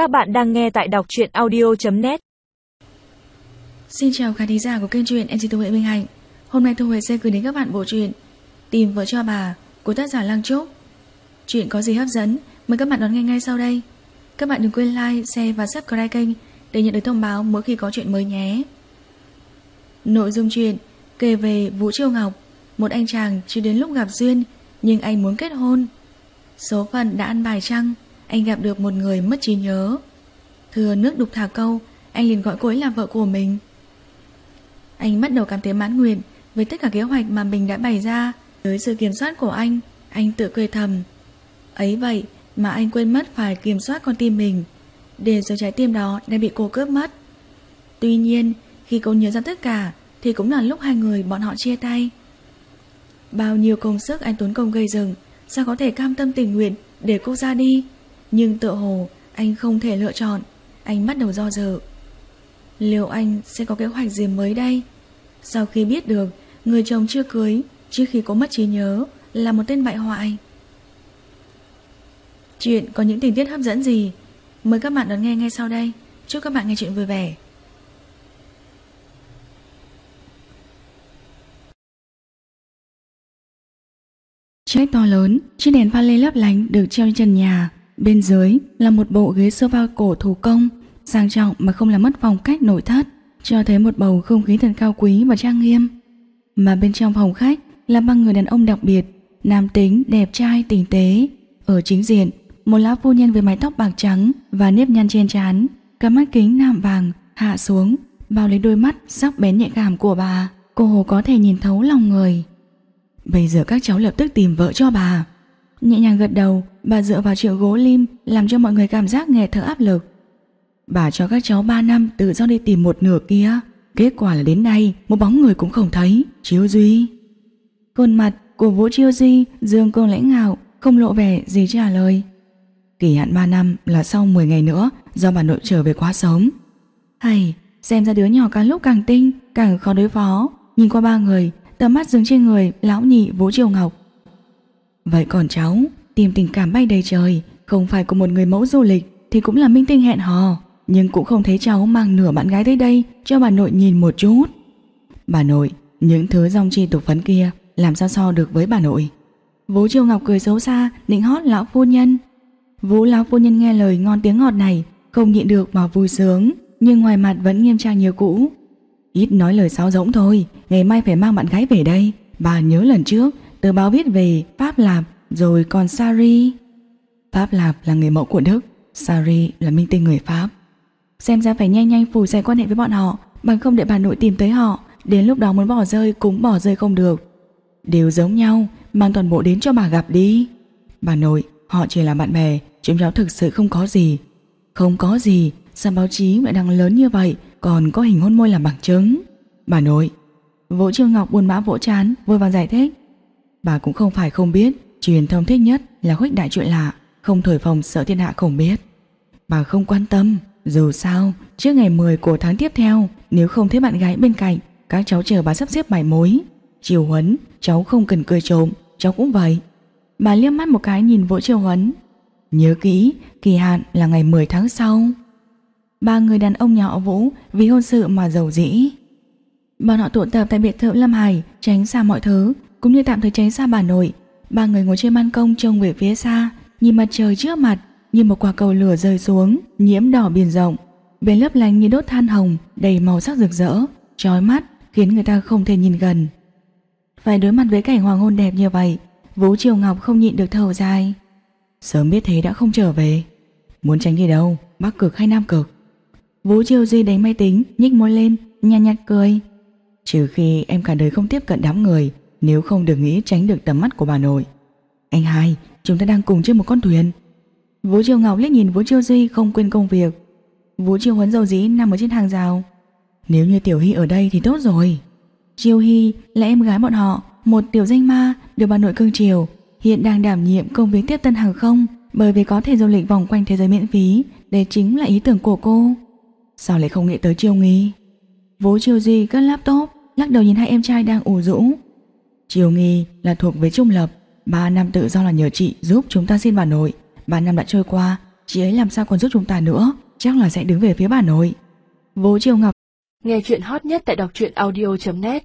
Các bạn đang nghe tại đọc truyện audio.net Xin chào khán thính giả của kênh truyện MC Thu Huệ Minh Hạnh. Hôm nay Thu Huệ sẽ gửi đến các bạn bộ truyện Tìm vợ cho bà của tác giả Lăng Trúc Chuyện có gì hấp dẫn Mời các bạn đón nghe ngay sau đây. Các bạn đừng quên like, share và subscribe kênh Để nhận được thông báo mỗi khi có chuyện mới nhé. Nội dung truyện Kể về Vũ Triều Ngọc Một anh chàng chưa đến lúc gặp duyên Nhưng anh muốn kết hôn. Số phận đã ăn bài trăng anh gặp được một người mất trí nhớ. Thừa nước đục thả câu Anh liền gọi cô ấy là vợ của mình. Anh bắt đầu cảm thấy mãn nguyện Với tất cả kế hoạch mà mình đã bày ra. Dưới sự kiểm soát của anh Anh tự cười thầm. Ấy vậy mà anh quên mất phải kiểm soát con tim mình Để rồi trái tim đó đã bị cô cướp mất. Tuy nhiên Khi cô nhớ ra tất cả Thì cũng là lúc hai người bọn họ chia tay. Bao nhiêu công sức anh tốn công gây dựng, Sao có thể cam tâm tình nguyện Để cô ra đi? Nhưng tựa hồ anh không thể lựa chọn. Anh bắt đầu do dự. Liệu anh sẽ có kế hoạch gì mới đây? Sau khi biết được Người chồng chưa cưới Trước khi có mất trí nhớ Là một tên bại hoại. Chuyện có những tình tiết hấp dẫn gì? Mời các bạn đón nghe ngay sau đây. Chúc các bạn nghe chuyện vui vẻ. Chiếc to lớn, chiếc đèn pha lê lấp lánh được treo trên trần nhà. Bên dưới là một bộ ghế sofa cổ thủ công, sang trọng mà không làm mất phong cách nội thất, cho thấy một bầu không khí thật cao quý và trang nghiêm. Mà bên trong phòng khách là ba người đàn ông đặc biệt, nam tính, đẹp trai, tinh tế. Ở chính diện, một lão phu nhân với mái tóc bạc trắng và nếp nhăn trên trán, cả mắt kính nạm vàng hạ xuống, bao lấy đôi mắt sắc bén nhạy cảm của bà. Cô hồ có thể nhìn thấu lòng người. Bây giờ các cháu lập tức tìm vợ cho bà Nhẹ nhàng gật đầu Bà dựa vào triệu gỗ lim Làm cho mọi người cảm giác nghe thở áp lực. Bà cho các cháu 3 năm tự do đi tìm một nửa kia. Kết quả là đến nay, Một bóng người cũng không thấy. Chiêu Duy. Khuôn mặt của Vũ Chiêu Duy, Dương cương lãnh ngạo, Không lộ vẻ gì trả lời. Kỳ hạn 3 năm là sau 10 ngày nữa, Do bà nội trở về quá sớm. Hay, xem ra đứa nhỏ càng lúc càng tinh, Càng khó đối phó. Nhìn qua ba người, tầm mắt dừng trên người lão nhị Vũ Triều Ngọc. Vậy còn cháu, tìm tình cảm bay đầy trời, không phải của một người mẫu du lịch thì cũng là minh tinh hẹn hò, nhưng cũng không thấy cháu mang nửa bạn gái tới đây cho bà nội nhìn một chút. Bà nội, những thứ dòng chi tục phấn kia làm sao so được với bà nội. Vũ Triều Ngọc cười xấu xa, định hót lão phu nhân. Vũ lão phu nhân nghe lời ngon tiếng ngọt này, không nhịn được mà vui sướng, nhưng ngoài mặt vẫn nghiêm trang như cũ. Ít nói lời sáo rỗng thôi Ngày mai phải mang bạn gái về đây Bà nhớ lần trước Tờ báo viết về Pháp Lạp Rồi còn Sari. Pháp Lạp là người mẫu của Đức Sari là minh tinh người Pháp. Xem ra phải nhanh nhanh phủi giải quan hệ với bọn họ Bằng không để bà nội tìm tới họ Đến lúc đó muốn bỏ rơi cũng bỏ rơi không được. Đều giống nhau Mang toàn bộ đến cho bà gặp đi. Bà nội họ chỉ là bạn bè Chúng cháu thực sự không có gì. Không có gì Sao báo chí lại đăng lớn như vậy còn có hình hôn môi làm bằng chứng. Bà nội, Vũ Trương Ngọc buồn bã vỗ chán, vội vàng giải thích. Bà cũng không phải không biết, truyền thông thích nhất là khuếch đại chuyện lạ, không thổi phồng sợ thiên hạ không biết. Bà không quan tâm, dù sao, trước ngày 10 của tháng tiếp theo, nếu không thấy bạn gái bên cạnh, các cháu chờ bà sắp xếp bài mối. Chiều huấn, cháu không cần cười trộm, cháu cũng vậy. Bà liếc mắt một cái nhìn vỗ Triều Huấn. Nhớ kỹ, kỳ hạn là ngày 10 tháng sau ba người đàn ông nhà họ Vũ vì hôn sự mà giàu dĩ. Bọn họ tụ tập tại biệt thự Lâm Hải, tránh xa mọi thứ, cũng như tạm thời tránh xa bà nội. Ba người ngồi trên ban công trông về phía xa, nhìn mặt trời trước mặt, như một quả cầu lửa rơi xuống, nhiễm đỏ biển rộng. Bên lấp lánh như đốt than hồng, đầy màu sắc rực rỡ, chói mắt, khiến người ta không thể nhìn gần. Phải đối mặt với cảnh hoàng hôn đẹp như vậy, Vũ Triều Ngọc không nhịn được thở dài. Sớm biết thế đã không trở về. Muốn tránh đi đâu, Bắc Cực hay Nam Cực? Vũ Triều Duy đánh máy tính, nhích môi lên, nhàn nhạt cười. Trừ khi em cả đời không tiếp cận đám người, nếu không được nghĩ tránh được tầm mắt của bà nội. Anh hai, chúng ta đang cùng trên một con thuyền. Vũ Triều Ngọc liếc nhìn Vũ Triều Duy không quên công việc. Vũ Triều Huấn dầu dĩ nằm ở trên hàng rào. Nếu như Tiểu Hy ở đây thì tốt rồi. Triều Hy là em gái bọn họ, một tiểu danh ma được bà nội cưng chiều, hiện đang đảm nhiệm công việc tiếp tân hàng không bởi vì có thể du lịch vòng quanh thế giới miễn phí, đây chính là ý tưởng của cô. Sao lại không nghĩ tới triều Nghi Vũ triều duy cất laptop Lắc đầu nhìn hai em trai đang ủ rũ Triều Nghi là thuộc với Trung Lập. Ba năm tự do là nhờ chị giúp chúng ta xin bà nội. Ba năm đã trôi qua, Chị ấy làm sao còn giúp chúng ta nữa? Chắc là sẽ đứng về phía bà nội. Vô Triều Ngọc. Nghe chuyện hot nhất tại đọc truyện audio.net